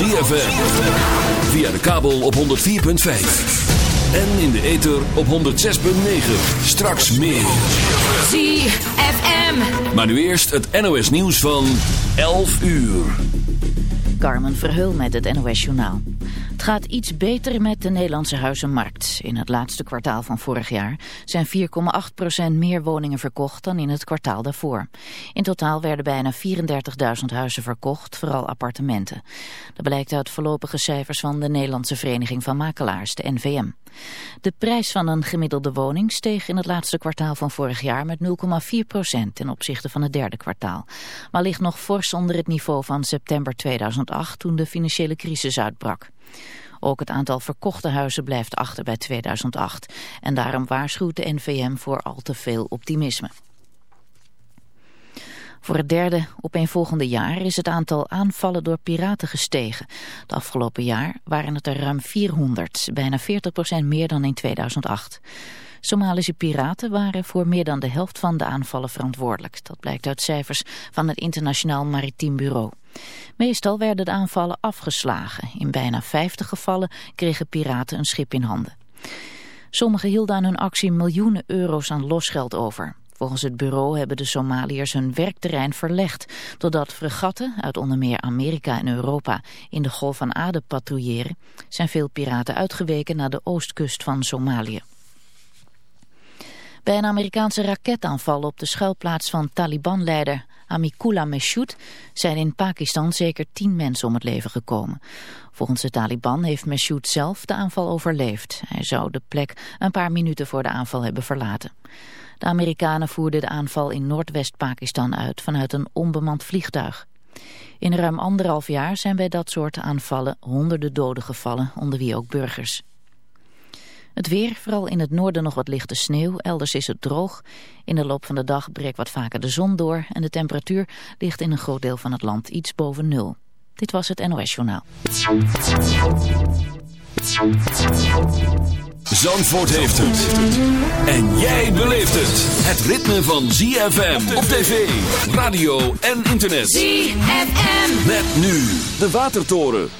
ZFM. Via de kabel op 104.5. En in de ether op 106.9. Straks meer. ZFM. Maar nu eerst het NOS nieuws van 11 uur. Carmen Verheul met het NOS Journaal. Het gaat iets beter met de Nederlandse huizenmarkt. In het laatste kwartaal van vorig jaar zijn 4,8% meer woningen verkocht dan in het kwartaal daarvoor. In totaal werden bijna 34.000 huizen verkocht, vooral appartementen. Dat blijkt uit voorlopige cijfers van de Nederlandse Vereniging van Makelaars, de NVM. De prijs van een gemiddelde woning steeg in het laatste kwartaal van vorig jaar met 0,4% ten opzichte van het derde kwartaal. Maar ligt nog fors onder het niveau van september 2008 toen de financiële crisis uitbrak. Ook het aantal verkochte huizen blijft achter bij 2008 en daarom waarschuwt de NVM voor al te veel optimisme. Voor het derde opeenvolgende jaar is het aantal aanvallen door piraten gestegen. Het afgelopen jaar waren het er ruim 400, bijna 40% meer dan in 2008. Somalische piraten waren voor meer dan de helft van de aanvallen verantwoordelijk. Dat blijkt uit cijfers van het Internationaal Maritiem Bureau. Meestal werden de aanvallen afgeslagen. In bijna 50 gevallen kregen piraten een schip in handen. Sommigen hielden aan hun actie miljoenen euro's aan losgeld over. Volgens het bureau hebben de Somaliërs hun werkterrein verlegd, doordat fregatten uit onder meer Amerika en Europa in de Golf van Aden patrouilleren, zijn veel piraten uitgeweken naar de oostkust van Somalië. Bij een Amerikaanse raketaanval op de schuilplaats van Taliban-leider Amikullah Meshoud zijn in Pakistan zeker tien mensen om het leven gekomen. Volgens de Taliban heeft Meshoud zelf de aanval overleefd. Hij zou de plek een paar minuten voor de aanval hebben verlaten. De Amerikanen voerden de aanval in Noordwest-Pakistan uit vanuit een onbemand vliegtuig. In ruim anderhalf jaar zijn bij dat soort aanvallen honderden doden gevallen, onder wie ook burgers. Het weer, vooral in het noorden nog wat lichte sneeuw, elders is het droog. In de loop van de dag breekt wat vaker de zon door en de temperatuur ligt in een groot deel van het land iets boven nul. Dit was het NOS Journaal. Zandvoort heeft het. En jij beleeft het. Het ritme van ZFM op tv, radio en internet. ZFM. Met nu de Watertoren.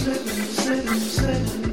slipping, slipping, slipping.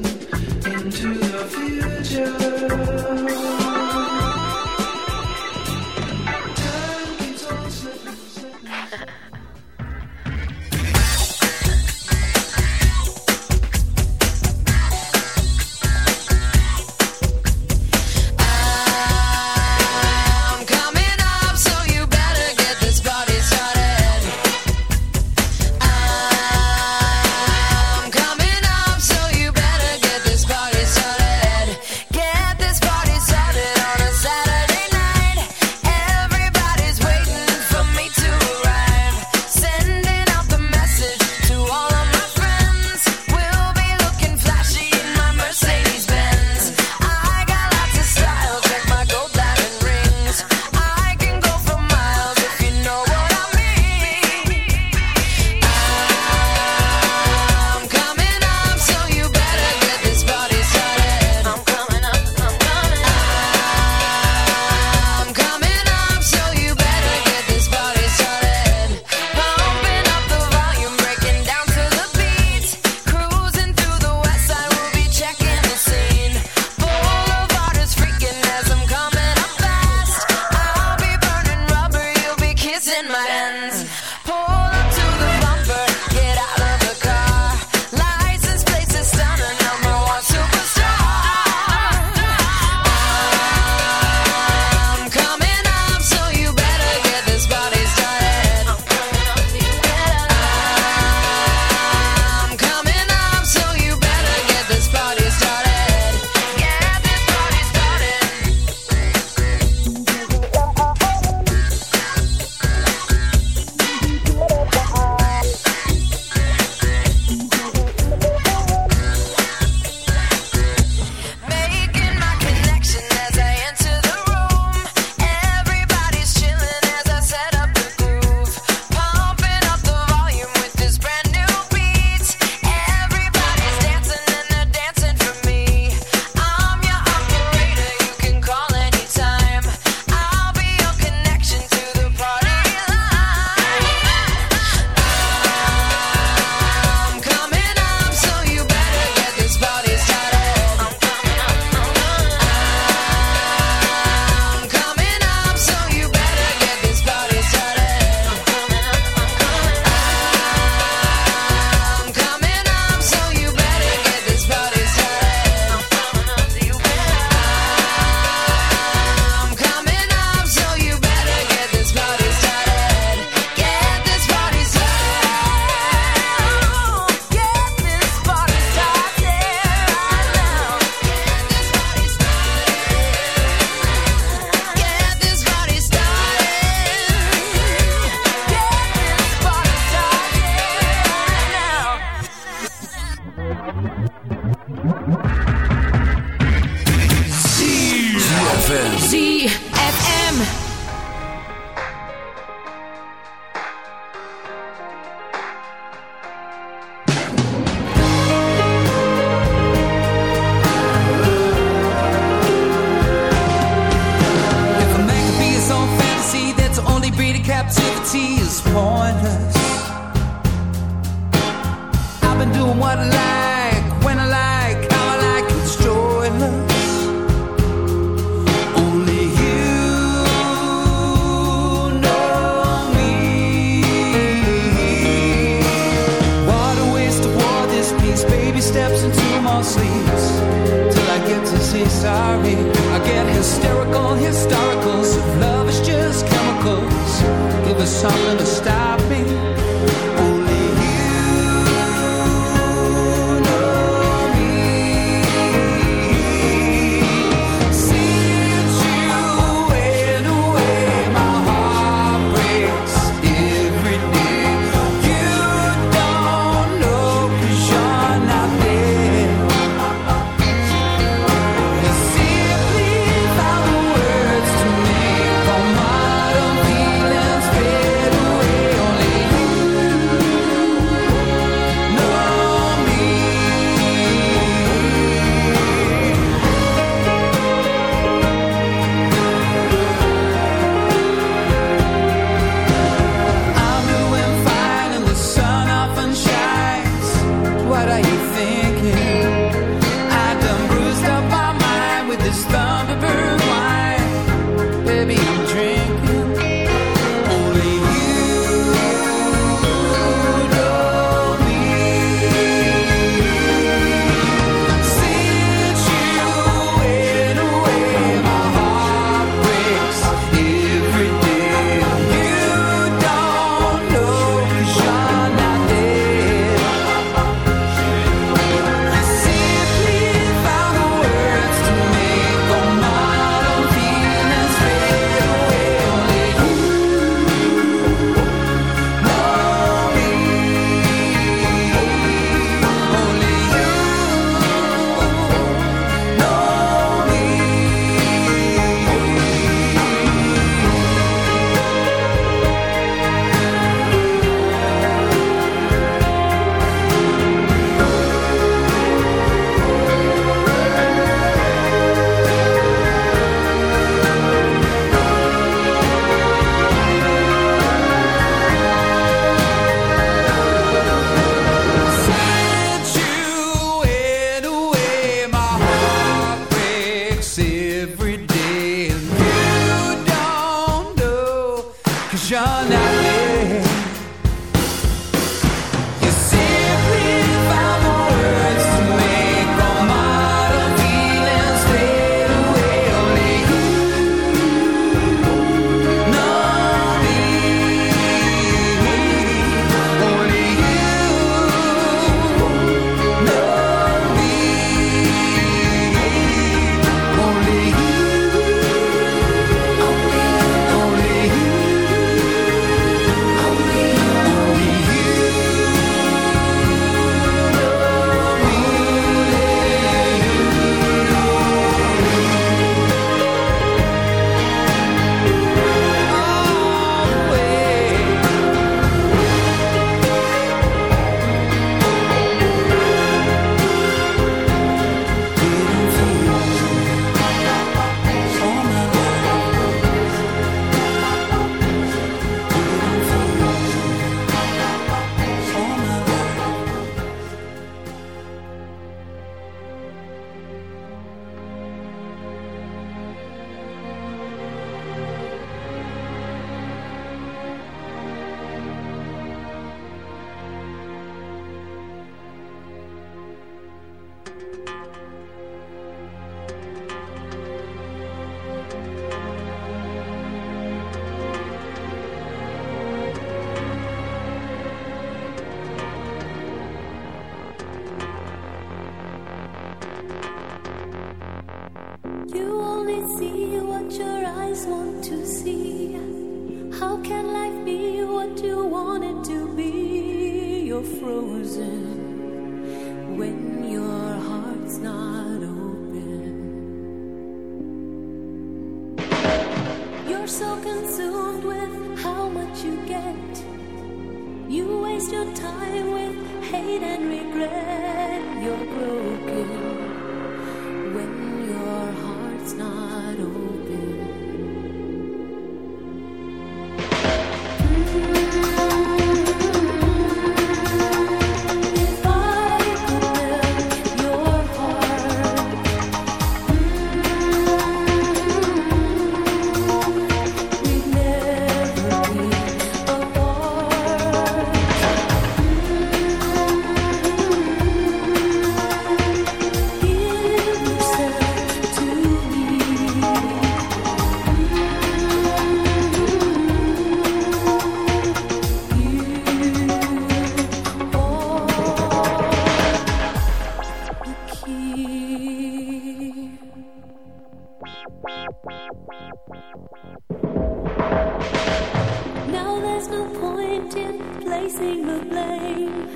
Now there's no point in placing the blame,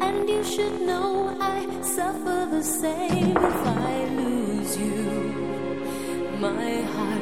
and you should know I suffer the same if I lose you, my heart.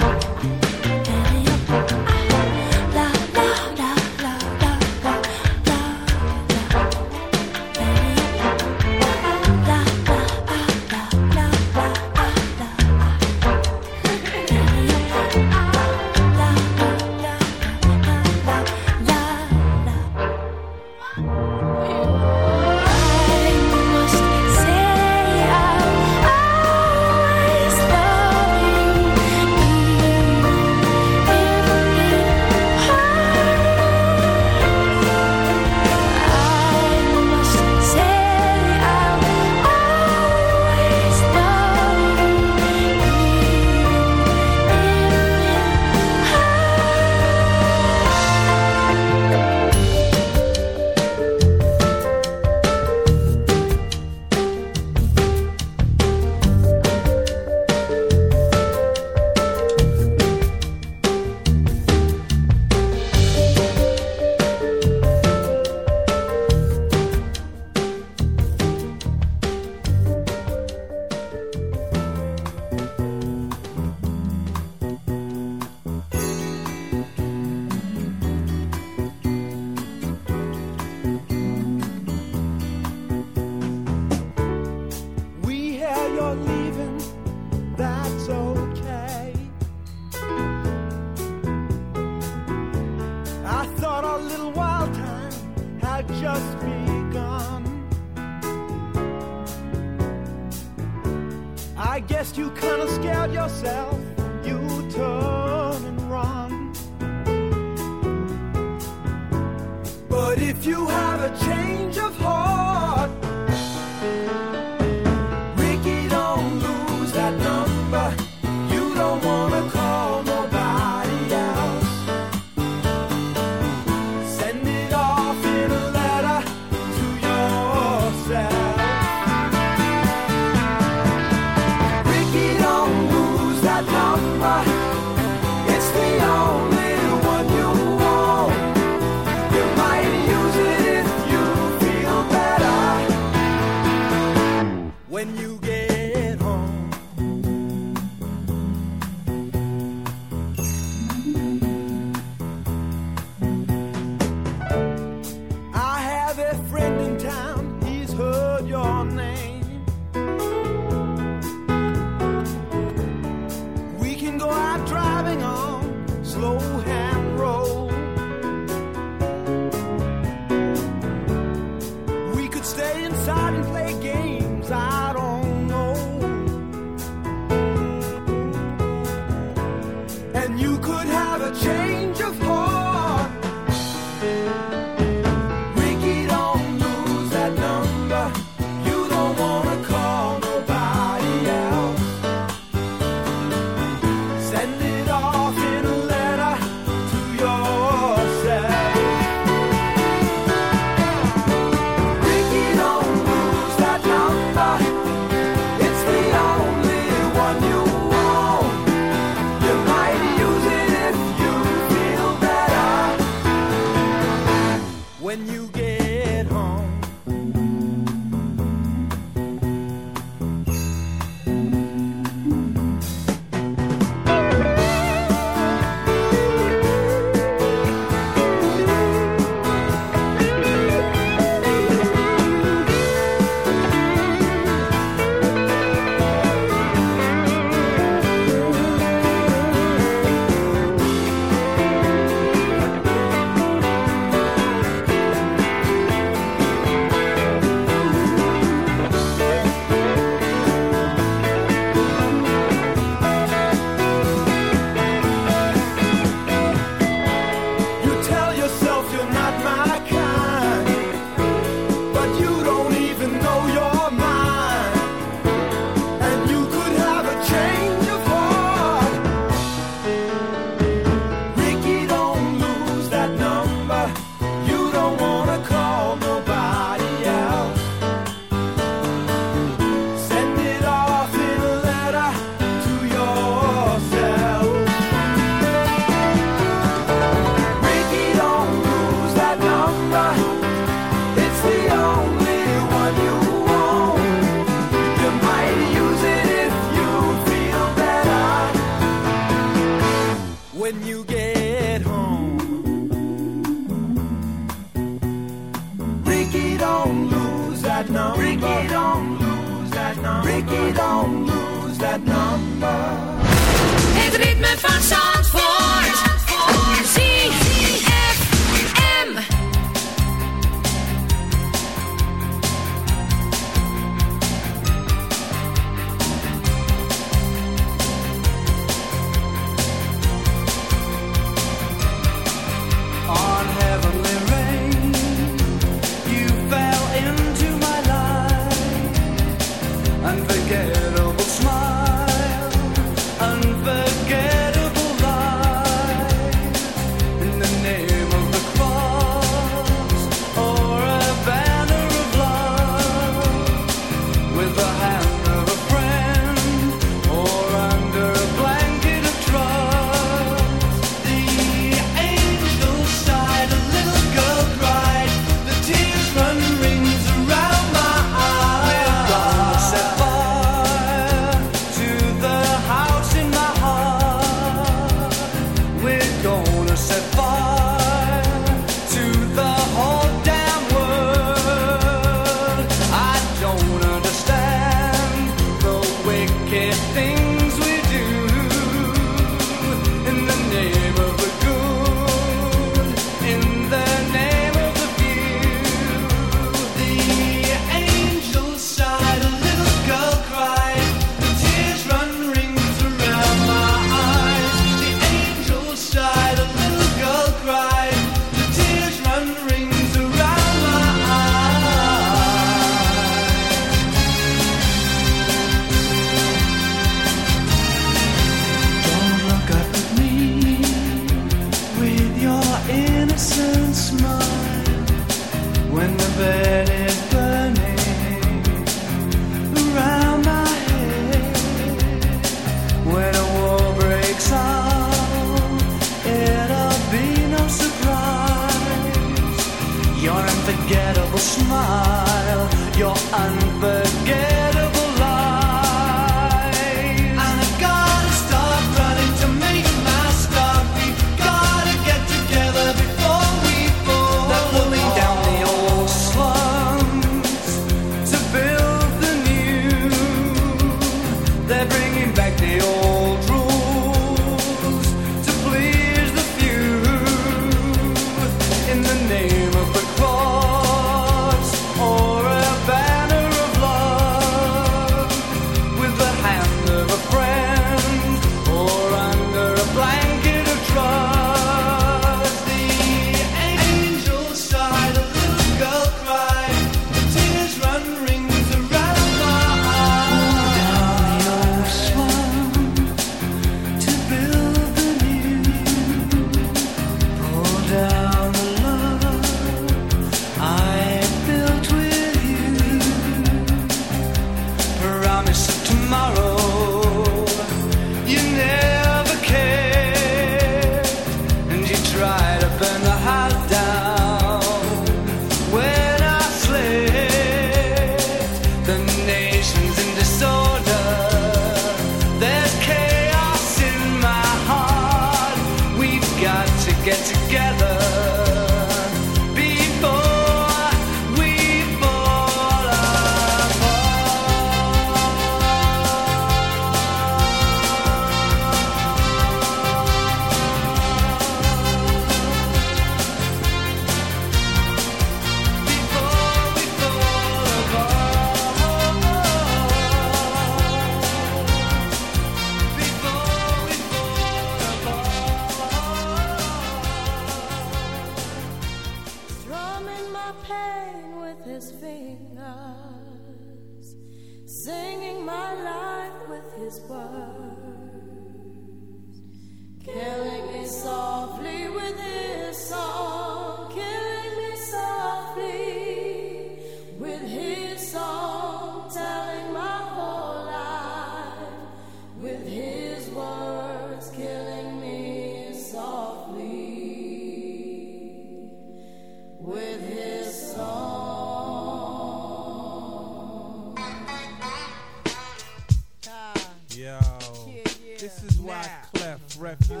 Clef,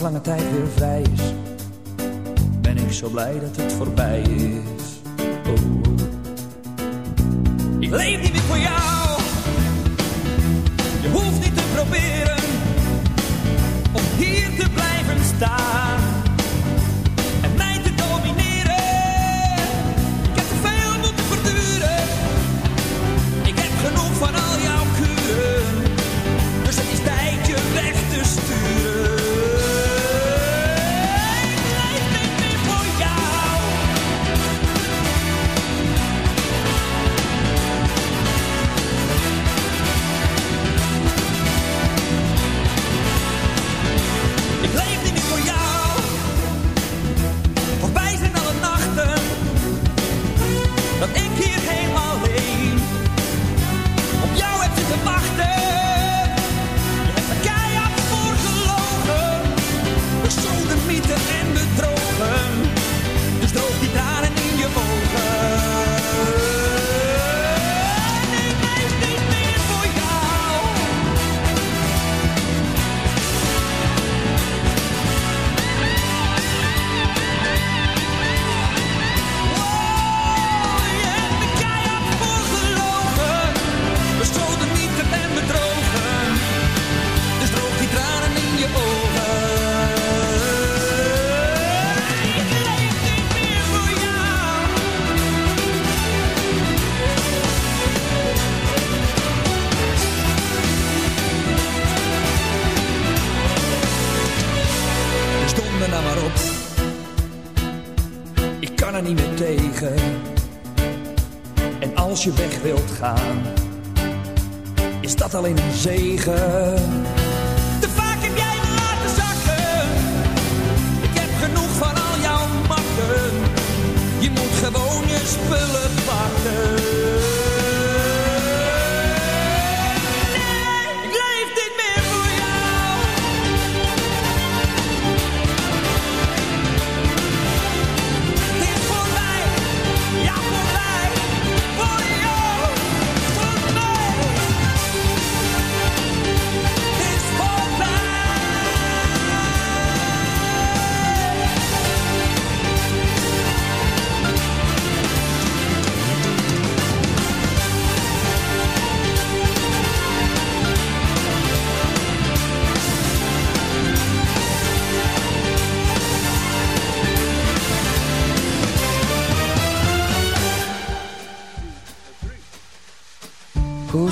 sinds lange tijd weer vrij is, ben ik zo blij dat het voorbij